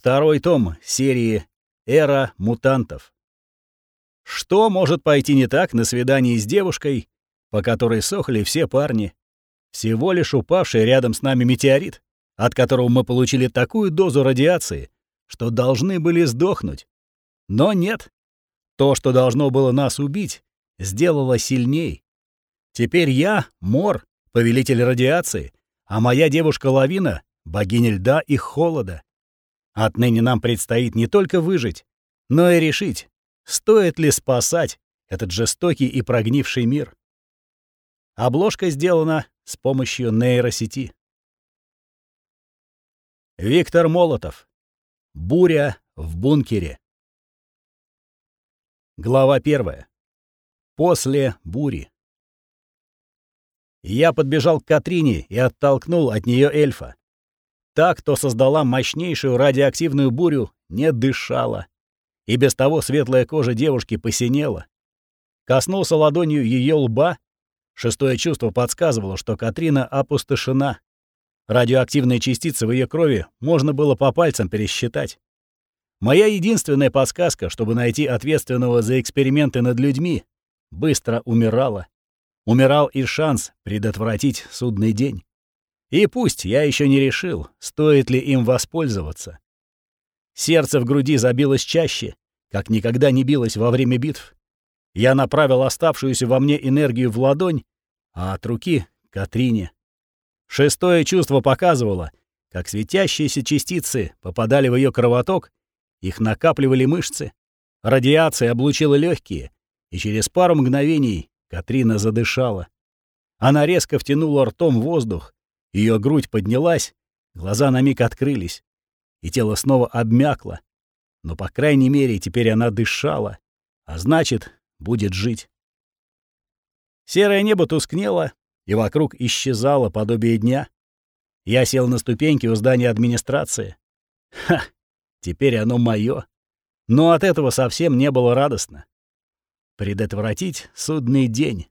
Второй том серии «Эра мутантов». Что может пойти не так на свидании с девушкой, по которой сохли все парни? Всего лишь упавший рядом с нами метеорит, от которого мы получили такую дозу радиации, что должны были сдохнуть. Но нет. То, что должно было нас убить, сделало сильней. Теперь я — Мор, повелитель радиации, а моя девушка-лавина — богиня льда и холода. Отныне нам предстоит не только выжить, но и решить, стоит ли спасать этот жестокий и прогнивший мир. Обложка сделана с помощью нейросети. Виктор Молотов. Буря в бункере. Глава первая. После бури. Я подбежал к Катрине и оттолкнул от нее эльфа. Та, кто создала мощнейшую радиоактивную бурю, не дышала. И без того светлая кожа девушки посинела. Коснулся ладонью ее лба. Шестое чувство подсказывало, что Катрина опустошена. Радиоактивные частицы в ее крови можно было по пальцам пересчитать. Моя единственная подсказка, чтобы найти ответственного за эксперименты над людьми, быстро умирала. Умирал и шанс предотвратить судный день. И пусть я еще не решил, стоит ли им воспользоваться. Сердце в груди забилось чаще, как никогда не билось во время битв. Я направил оставшуюся во мне энергию в ладонь, а от руки — Катрине. Шестое чувство показывало, как светящиеся частицы попадали в ее кровоток, их накапливали мышцы, радиация облучила легкие, и через пару мгновений Катрина задышала. Она резко втянула ртом воздух, ее грудь поднялась, глаза на миг открылись, и тело снова обмякло. Но, по крайней мере, теперь она дышала, а значит, будет жить. Серое небо тускнело, и вокруг исчезало подобие дня. Я сел на ступеньки у здания администрации. Ха! Теперь оно моё. Но от этого совсем не было радостно. Предотвратить судный день.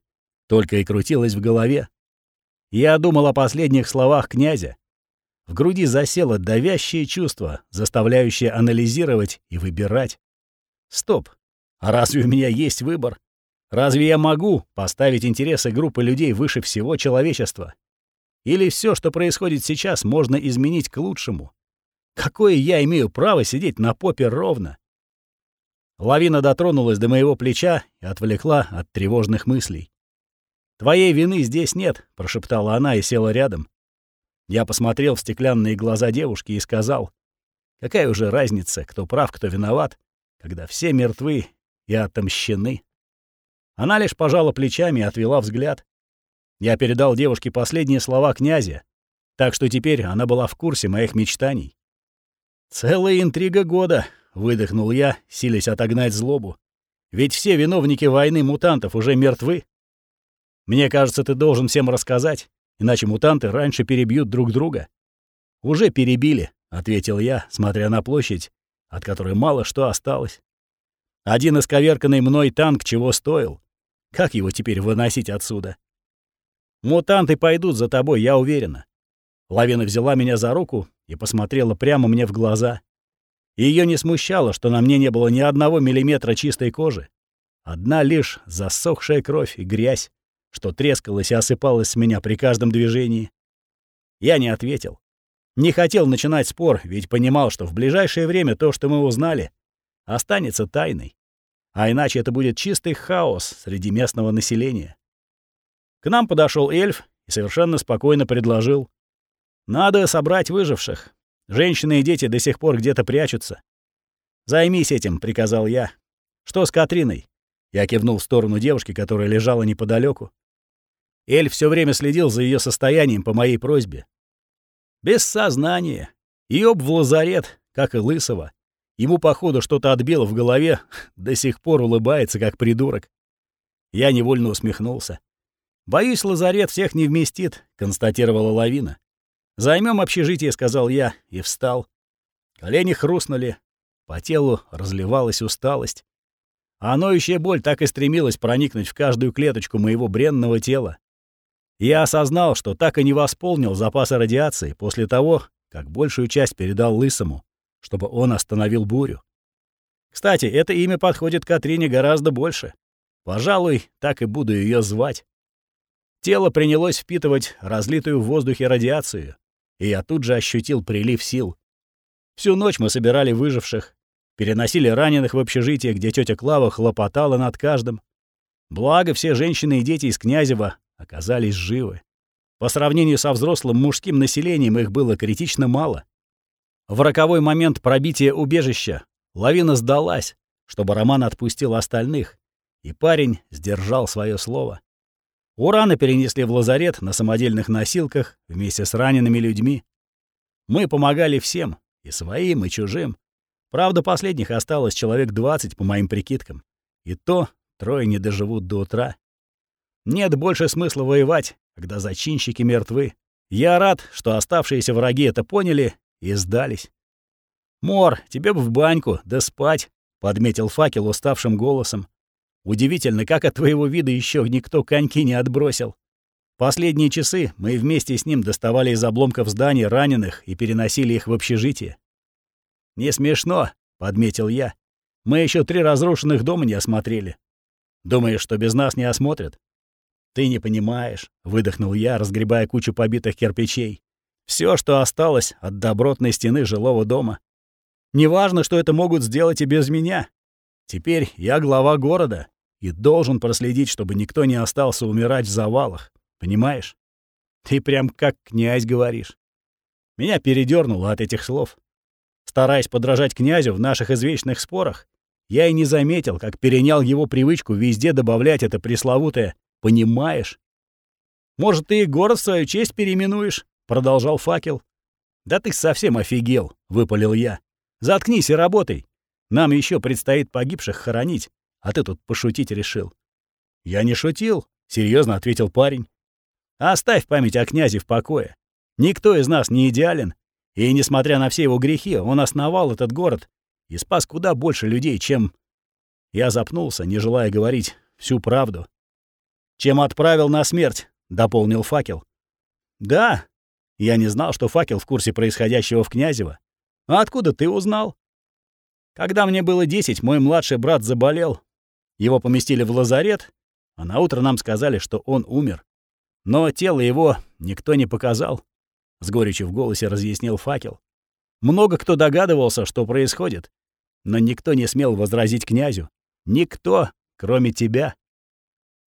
Только и крутилось в голове. Я думал о последних словах князя. В груди засело давящее чувство, заставляющее анализировать и выбирать. Стоп. А разве у меня есть выбор? Разве я могу поставить интересы группы людей выше всего человечества? Или все, что происходит сейчас, можно изменить к лучшему? Какое я имею право сидеть на попе ровно? Лавина дотронулась до моего плеча и отвлекла от тревожных мыслей. «Твоей вины здесь нет», — прошептала она и села рядом. Я посмотрел в стеклянные глаза девушки и сказал, «Какая уже разница, кто прав, кто виноват, когда все мертвы и отомщены?» Она лишь пожала плечами и отвела взгляд. Я передал девушке последние слова князя, так что теперь она была в курсе моих мечтаний. «Целая интрига года», — выдохнул я, силясь отогнать злобу. «Ведь все виновники войны мутантов уже мертвы». Мне кажется, ты должен всем рассказать, иначе мутанты раньше перебьют друг друга». «Уже перебили», — ответил я, смотря на площадь, от которой мало что осталось. «Один исковерканный мной танк чего стоил? Как его теперь выносить отсюда?» «Мутанты пойдут за тобой, я уверена». Лавина взяла меня за руку и посмотрела прямо мне в глаза. Ее не смущало, что на мне не было ни одного миллиметра чистой кожи. Одна лишь засохшая кровь и грязь что трескалось и осыпалось с меня при каждом движении. Я не ответил. Не хотел начинать спор, ведь понимал, что в ближайшее время то, что мы узнали, останется тайной. А иначе это будет чистый хаос среди местного населения. К нам подошел эльф и совершенно спокойно предложил. «Надо собрать выживших. Женщины и дети до сих пор где-то прячутся. Займись этим», — приказал я. «Что с Катриной?» Я кивнул в сторону девушки, которая лежала неподалеку. Эль все время следил за ее состоянием по моей просьбе. Без сознания. Ёб в лазарет, как и Лысого. Ему, походу, что-то отбило в голове, до сих пор улыбается, как придурок. Я невольно усмехнулся. «Боюсь, лазарет всех не вместит», — констатировала лавина. Займем общежитие», — сказал я, и встал. Колени хрустнули, по телу разливалась усталость. А ноющая боль так и стремилась проникнуть в каждую клеточку моего бренного тела. Я осознал, что так и не восполнил запасы радиации после того, как большую часть передал Лысому. чтобы он остановил бурю. Кстати, это имя подходит Катрине гораздо больше. Пожалуй, так и буду ее звать. Тело принялось впитывать разлитую в воздухе радиацию, и я тут же ощутил прилив сил. Всю ночь мы собирали выживших, переносили раненых в общежитие, где тетя Клава хлопотала над каждым. Благо, все женщины и дети из Князева оказались живы. По сравнению со взрослым мужским населением их было критично мало. В роковой момент пробития убежища лавина сдалась, чтобы Роман отпустил остальных, и парень сдержал свое слово. Урана перенесли в лазарет на самодельных носилках вместе с ранеными людьми. Мы помогали всем, и своим, и чужим. Правда, последних осталось человек 20, по моим прикидкам. И то трое не доживут до утра. Нет больше смысла воевать, когда зачинщики мертвы. Я рад, что оставшиеся враги это поняли и сдались. «Мор, тебе бы в баньку, да спать», — подметил факел уставшим голосом. Удивительно, как от твоего вида еще никто коньки не отбросил. Последние часы мы вместе с ним доставали из обломков зданий раненых и переносили их в общежитие. «Не смешно», — подметил я. «Мы еще три разрушенных дома не осмотрели. Думаешь, что без нас не осмотрят?» «Ты не понимаешь», — выдохнул я, разгребая кучу побитых кирпичей. Все, что осталось от добротной стены жилого дома. Неважно, что это могут сделать и без меня. Теперь я глава города и должен проследить, чтобы никто не остался умирать в завалах. Понимаешь? Ты прям как князь говоришь. Меня передёрнуло от этих слов. Стараясь подражать князю в наших извечных спорах, я и не заметил, как перенял его привычку везде добавлять это пресловутое «понимаешь». «Может, ты и город в свою честь переименуешь?» — продолжал факел. «Да ты совсем офигел», — выпалил я. «Заткнись и работай. Нам еще предстоит погибших хоронить, а ты тут пошутить решил». «Я не шутил», — серьезно ответил парень. «Оставь память о князе в покое. Никто из нас не идеален, и, несмотря на все его грехи, он основал этот город и спас куда больше людей, чем...» Я запнулся, не желая говорить всю правду. «Чем отправил на смерть», — дополнил факел. «Да, я не знал, что факел в курсе происходящего в Князево. А откуда ты узнал?» Когда мне было 10, мой младший брат заболел. Его поместили в лазарет, а на утро нам сказали, что он умер. Но тело его никто не показал. С горечью в голосе разъяснил факел. Много кто догадывался, что происходит, но никто не смел возразить князю. Никто, кроме тебя.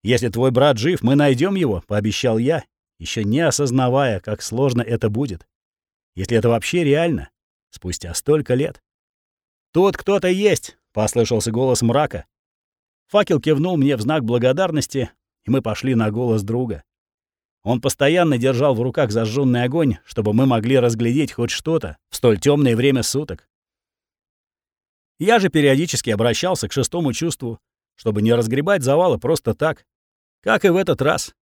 Если твой брат жив, мы найдем его, пообещал я, еще не осознавая, как сложно это будет. Если это вообще реально, спустя столько лет. «Тут кто-то есть!» — послышался голос мрака. Факел кивнул мне в знак благодарности, и мы пошли на голос друга. Он постоянно держал в руках зажженный огонь, чтобы мы могли разглядеть хоть что-то в столь темное время суток. Я же периодически обращался к шестому чувству, чтобы не разгребать завалы просто так. Как и в этот раз.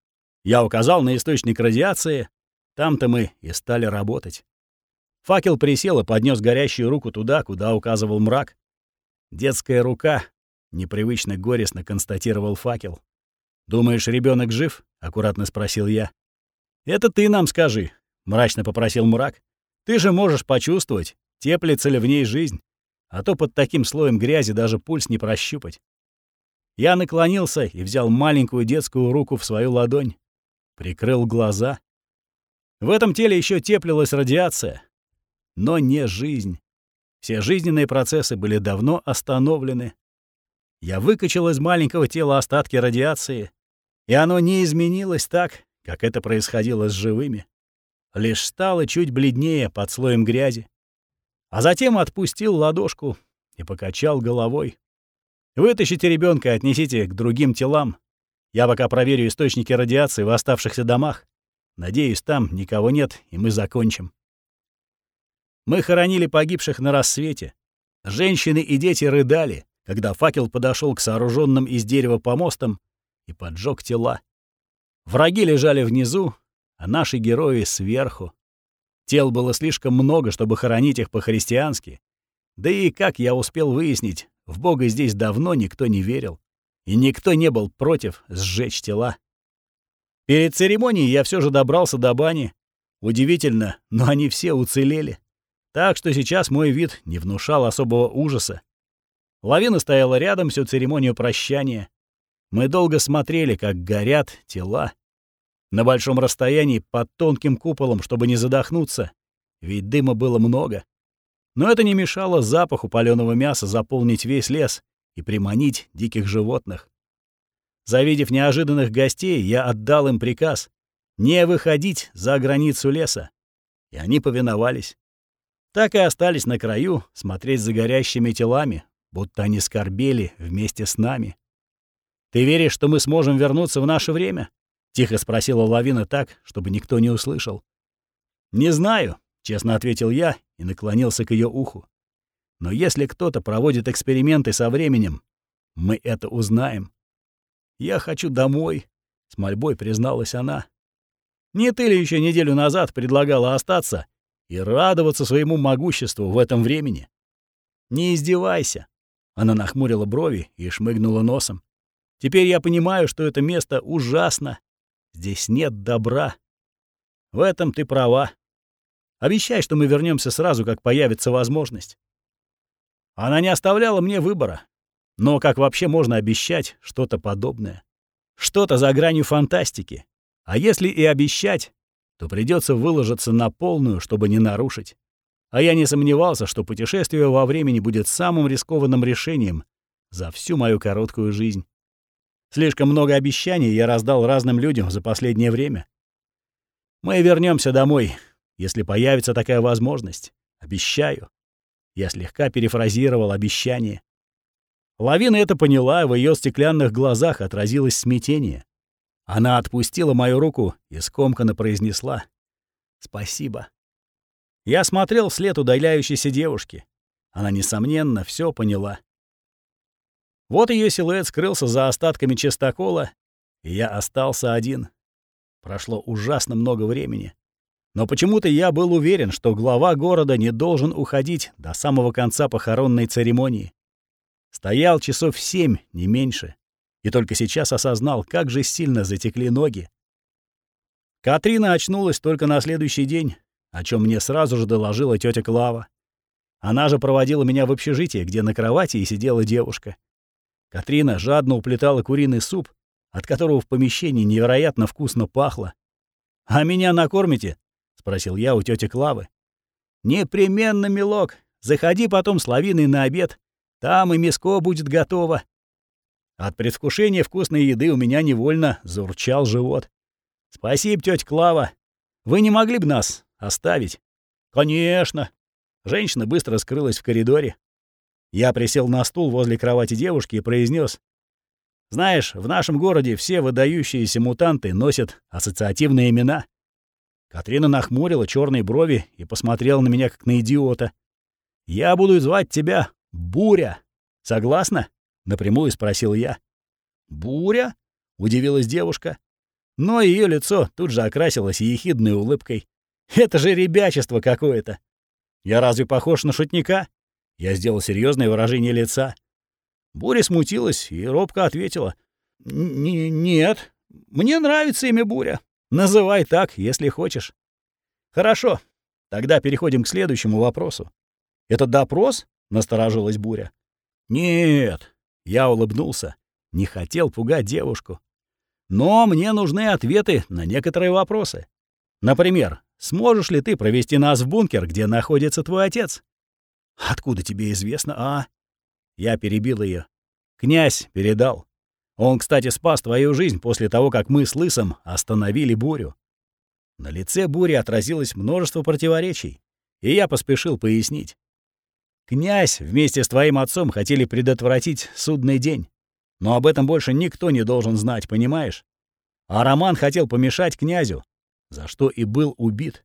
Я указал на источник радиации, там-то мы и стали работать. Факел присел и поднес горящую руку туда, куда указывал мрак. «Детская рука», — непривычно горестно констатировал факел. «Думаешь, ребенок жив?» — аккуратно спросил я. «Это ты нам скажи», — мрачно попросил мрак. «Ты же можешь почувствовать, теплится ли в ней жизнь, а то под таким слоем грязи даже пульс не прощупать». Я наклонился и взял маленькую детскую руку в свою ладонь. Прикрыл глаза. В этом теле еще теплилась радиация, но не жизнь. Все жизненные процессы были давно остановлены. Я выкачал из маленького тела остатки радиации, и оно не изменилось так, как это происходило с живыми. Лишь стало чуть бледнее под слоем грязи. А затем отпустил ладошку и покачал головой. «Вытащите ребенка и отнесите к другим телам. Я пока проверю источники радиации в оставшихся домах. Надеюсь, там никого нет, и мы закончим». Мы хоронили погибших на рассвете. Женщины и дети рыдали, когда факел подошел к сооруженным из дерева помостам и поджег тела. Враги лежали внизу, а наши герои сверху. Тел было слишком много, чтобы хоронить их по-христиански. Да и, как я успел выяснить, в Бога здесь давно никто не верил. И никто не был против сжечь тела. Перед церемонией я все же добрался до бани. Удивительно, но они все уцелели. Так что сейчас мой вид не внушал особого ужаса. Лавина стояла рядом всю церемонию прощания. Мы долго смотрели, как горят тела. На большом расстоянии, под тонким куполом, чтобы не задохнуться, ведь дыма было много. Но это не мешало запаху палёного мяса заполнить весь лес и приманить диких животных. Завидев неожиданных гостей, я отдал им приказ не выходить за границу леса. И они повиновались. Так и остались на краю смотреть за горящими телами, будто они скорбели вместе с нами. «Ты веришь, что мы сможем вернуться в наше время?» — тихо спросила Лавина так, чтобы никто не услышал. «Не знаю», — честно ответил я и наклонился к ее уху. «Но если кто-то проводит эксперименты со временем, мы это узнаем». «Я хочу домой», — с мольбой призналась она. «Не ты ли еще неделю назад предлагала остаться и радоваться своему могуществу в этом времени?» «Не издевайся», она нахмурила брови и шмыгнула носом. «Теперь я понимаю, что это место ужасно. Здесь нет добра. В этом ты права. Обещай, что мы вернемся сразу, как появится возможность». Она не оставляла мне выбора. Но как вообще можно обещать что-то подобное? Что-то за гранью фантастики. А если и обещать, то придется выложиться на полную, чтобы не нарушить. А я не сомневался, что путешествие во времени будет самым рискованным решением за всю мою короткую жизнь. Слишком много обещаний я раздал разным людям за последнее время. Мы вернемся домой, если появится такая возможность. Обещаю. Я слегка перефразировал обещание. Лавина это поняла, в ее стеклянных глазах отразилось смятение. Она отпустила мою руку и скомканно произнесла «Спасибо». Я смотрел вслед удаляющейся девушки. Она, несомненно, все поняла. Вот ее силуэт скрылся за остатками чистокола, и я остался один. Прошло ужасно много времени. Но почему-то я был уверен, что глава города не должен уходить до самого конца похоронной церемонии. Стоял часов семь, не меньше, и только сейчас осознал, как же сильно затекли ноги. Катрина очнулась только на следующий день, о чем мне сразу же доложила тетя Клава. Она же проводила меня в общежитие, где на кровати и сидела девушка. Катрина жадно уплетала куриный суп, от которого в помещении невероятно вкусно пахло. «А меня накормите?» — спросил я у тети Клавы. «Непременно, милок. Заходи потом с лавиной на обед. Там и миско будет готово». От предвкушения вкусной еды у меня невольно заурчал живот. «Спасибо, тетя Клава. Вы не могли бы нас Оставить? Конечно. Женщина быстро скрылась в коридоре. Я присел на стул возле кровати девушки и произнес: «Знаешь, в нашем городе все выдающиеся мутанты носят ассоциативные имена». Катрина нахмурила черные брови и посмотрела на меня как на идиота. «Я буду звать тебя Буря. Согласна?» — напрямую спросил я. «Буря?» — удивилась девушка. Но ее лицо тут же окрасилось ехидной улыбкой. Это же ребячество какое-то. Я разве похож на шутника? Я сделал серьезное выражение лица. Буря смутилась и робко ответила. «Нет, мне нравится имя Буря. Называй так, если хочешь». «Хорошо, тогда переходим к следующему вопросу». «Это допрос?» — насторожилась Буря. «Нет», — я улыбнулся, не хотел пугать девушку. «Но мне нужны ответы на некоторые вопросы. Например, Сможешь ли ты провести нас в бункер, где находится твой отец? Откуда тебе известно, а? Я перебил ее. Князь передал. Он, кстати, спас твою жизнь после того, как мы с Лысом остановили бурю. На лице бури отразилось множество противоречий, и я поспешил пояснить. Князь вместе с твоим отцом хотели предотвратить судный день, но об этом больше никто не должен знать, понимаешь? А Роман хотел помешать князю, за что и был убит.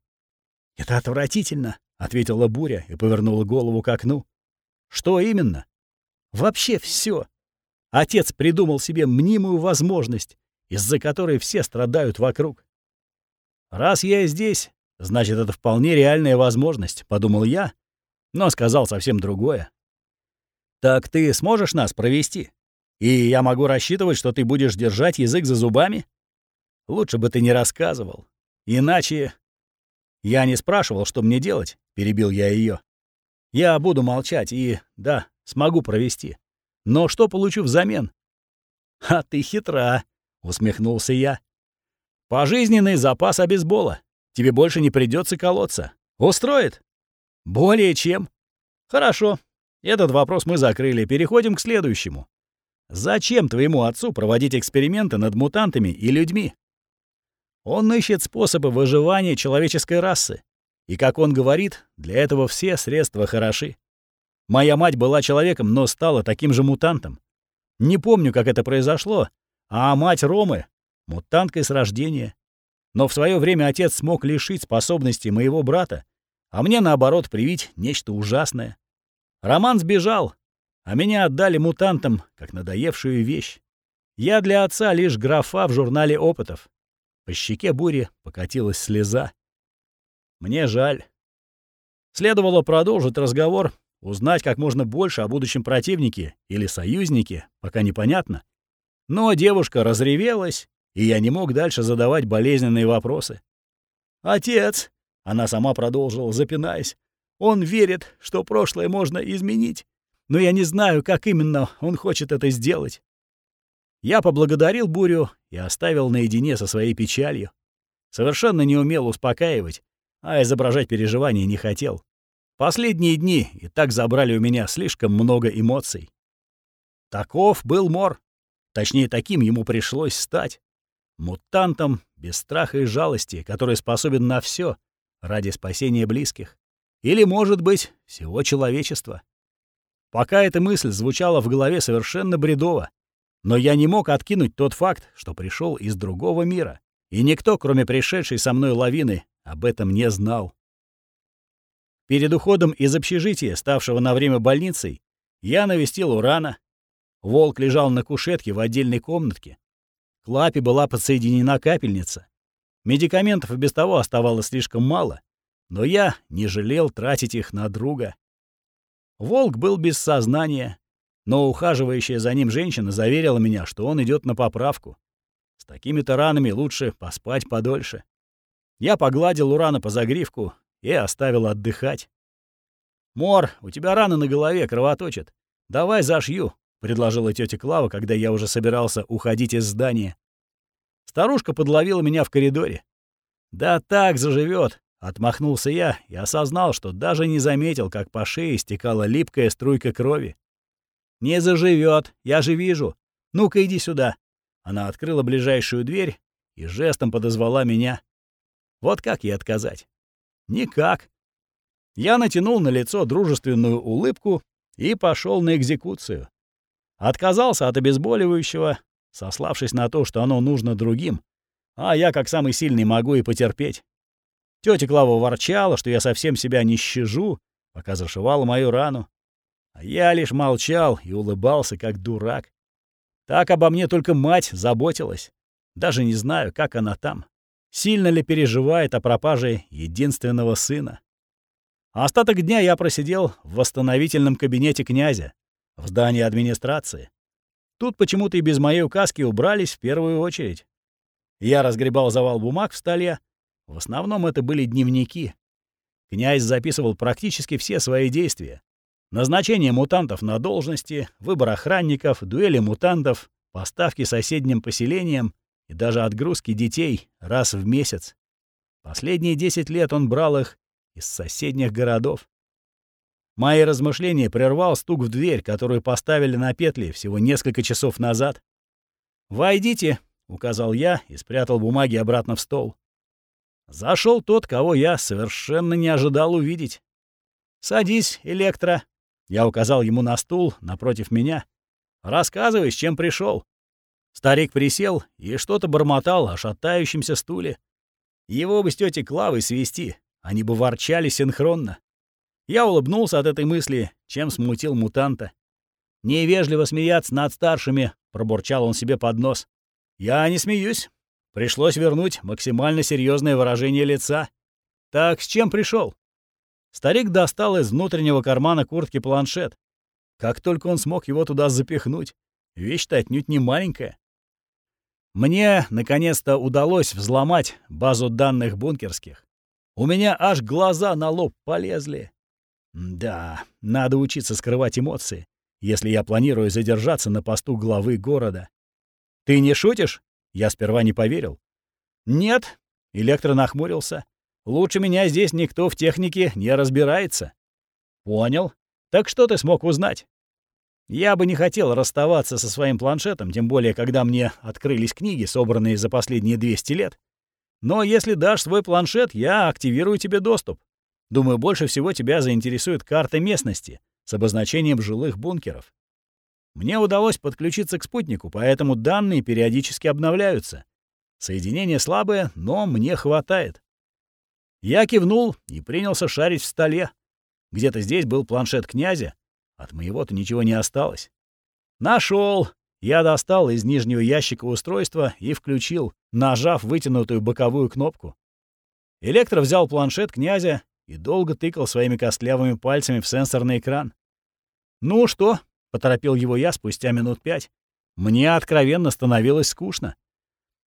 «Это отвратительно», — ответила Буря и повернула голову к окну. «Что именно?» «Вообще все. Отец придумал себе мнимую возможность, из-за которой все страдают вокруг. «Раз я здесь, значит, это вполне реальная возможность», — подумал я, но сказал совсем другое. «Так ты сможешь нас провести? И я могу рассчитывать, что ты будешь держать язык за зубами? Лучше бы ты не рассказывал. Иначе... «Я не спрашивал, что мне делать», — перебил я ее. «Я буду молчать и, да, смогу провести. Но что получу взамен?» «А ты хитра», — усмехнулся я. «Пожизненный запас обезбола. Тебе больше не придется колоться. Устроит?» «Более чем». «Хорошо. Этот вопрос мы закрыли. Переходим к следующему. Зачем твоему отцу проводить эксперименты над мутантами и людьми? Он ищет способы выживания человеческой расы. И, как он говорит, для этого все средства хороши. Моя мать была человеком, но стала таким же мутантом. Не помню, как это произошло, а мать Ромы — мутанткой с рождения. Но в свое время отец смог лишить способностей моего брата, а мне, наоборот, привить нечто ужасное. Роман сбежал, а меня отдали мутантам, как надоевшую вещь. Я для отца лишь графа в журнале опытов. По щеке бури покатилась слеза. Мне жаль. Следовало продолжить разговор, узнать как можно больше о будущем противнике или союзнике, пока непонятно. Но девушка разревелась, и я не мог дальше задавать болезненные вопросы. «Отец!» — она сама продолжила, запинаясь. «Он верит, что прошлое можно изменить, но я не знаю, как именно он хочет это сделать. Я поблагодарил Бурю и оставил наедине со своей печалью. Совершенно не умел успокаивать, а изображать переживания не хотел. Последние дни и так забрали у меня слишком много эмоций. Таков был Мор. Точнее, таким ему пришлось стать. Мутантом без страха и жалости, который способен на все ради спасения близких. Или, может быть, всего человечества. Пока эта мысль звучала в голове совершенно бредово, но я не мог откинуть тот факт, что пришел из другого мира, и никто, кроме пришедшей со мной лавины, об этом не знал. Перед уходом из общежития, ставшего на время больницей, я навестил Урана. Волк лежал на кушетке в отдельной комнатке. К лапе была подсоединена капельница. Медикаментов и без того оставалось слишком мало, но я не жалел тратить их на друга. Волк был без сознания, но ухаживающая за ним женщина заверила меня, что он идет на поправку. С такими-то ранами лучше поспать подольше. Я погладил Урана по загривку и оставил отдыхать. «Мор, у тебя рана на голове, кровоточит. Давай зашью», — предложила тетя Клава, когда я уже собирался уходить из здания. Старушка подловила меня в коридоре. «Да так заживет, отмахнулся я и осознал, что даже не заметил, как по шее стекала липкая струйка крови. «Не заживет, я же вижу. Ну-ка иди сюда». Она открыла ближайшую дверь и жестом подозвала меня. Вот как ей отказать? Никак. Я натянул на лицо дружественную улыбку и пошел на экзекуцию. Отказался от обезболивающего, сославшись на то, что оно нужно другим, а я, как самый сильный, могу и потерпеть. Тетя Клава ворчала, что я совсем себя не щажу, пока зашивала мою рану. А я лишь молчал и улыбался, как дурак. Так обо мне только мать заботилась. Даже не знаю, как она там. Сильно ли переживает о пропаже единственного сына. Остаток дня я просидел в восстановительном кабинете князя, в здании администрации. Тут почему-то и без моей указки убрались в первую очередь. Я разгребал завал бумаг в столе. В основном это были дневники. Князь записывал практически все свои действия. Назначение мутантов на должности, выбор охранников, дуэли мутантов, поставки соседним поселениям и даже отгрузки детей раз в месяц. Последние 10 лет он брал их из соседних городов. Мои размышления прервал стук в дверь, которую поставили на петли всего несколько часов назад. «Войдите», — указал я и спрятал бумаги обратно в стол. Зашел тот, кого я совершенно не ожидал увидеть. «Садись, Электро», я указал ему на стул напротив меня. «Рассказывай, с чем пришел. Старик присел и что-то бормотал о шатающемся стуле. Его бы с тетей Клавой свести, они бы ворчали синхронно. Я улыбнулся от этой мысли, чем смутил мутанта. «Невежливо смеяться над старшими», — пробурчал он себе под нос. «Я не смеюсь. Пришлось вернуть максимально серьезное выражение лица. Так с чем пришел? Старик достал из внутреннего кармана куртки планшет. Как только он смог его туда запихнуть. Вещь-то отнюдь не маленькая. Мне, наконец-то, удалось взломать базу данных бункерских. У меня аж глаза на лоб полезли. Да, надо учиться скрывать эмоции, если я планирую задержаться на посту главы города. Ты не шутишь? Я сперва не поверил. Нет, Электро нахмурился. Лучше меня здесь никто в технике не разбирается. Понял. Так что ты смог узнать? Я бы не хотел расставаться со своим планшетом, тем более, когда мне открылись книги, собранные за последние 200 лет. Но если дашь свой планшет, я активирую тебе доступ. Думаю, больше всего тебя заинтересует карта местности с обозначением жилых бункеров. Мне удалось подключиться к спутнику, поэтому данные периодически обновляются. Соединение слабое, но мне хватает. Я кивнул и принялся шарить в столе. Где-то здесь был планшет князя. От моего-то ничего не осталось. Нашел. Я достал из нижнего ящика устройство и включил, нажав вытянутую боковую кнопку. Электро взял планшет князя и долго тыкал своими костлявыми пальцами в сенсорный экран. «Ну что?» — поторопил его я спустя минут пять. Мне откровенно становилось скучно.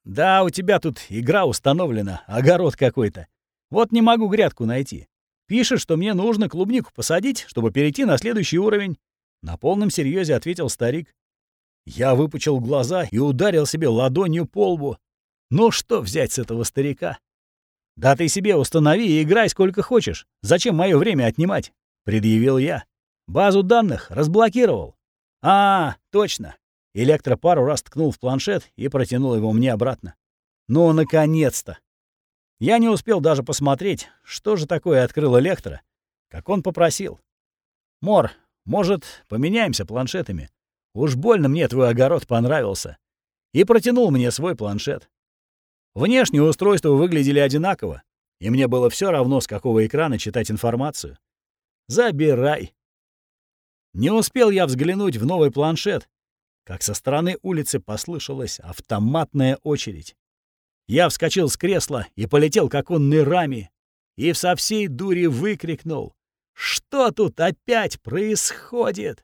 «Да, у тебя тут игра установлена, огород какой-то. Вот не могу грядку найти. Пишет, что мне нужно клубнику посадить, чтобы перейти на следующий уровень». На полном серьезе ответил старик. Я выпучил глаза и ударил себе ладонью по лбу. Ну что взять с этого старика? «Да ты себе установи и играй сколько хочешь. Зачем мое время отнимать?» — предъявил я. «Базу данных разблокировал». «А, точно». Электро пару раз ткнул в планшет и протянул его мне обратно. «Ну, наконец-то!» Я не успел даже посмотреть, что же такое открыл Электро, как он попросил. «Мор, может, поменяемся планшетами? Уж больно мне твой огород понравился. И протянул мне свой планшет. Внешние устройства выглядели одинаково, и мне было все равно, с какого экрана читать информацию. Забирай. Не успел я взглянуть в новый планшет, как со стороны улицы послышалась автоматная очередь. Я вскочил с кресла и полетел к оконной раме, и со всей дури выкрикнул. «Что тут опять происходит?»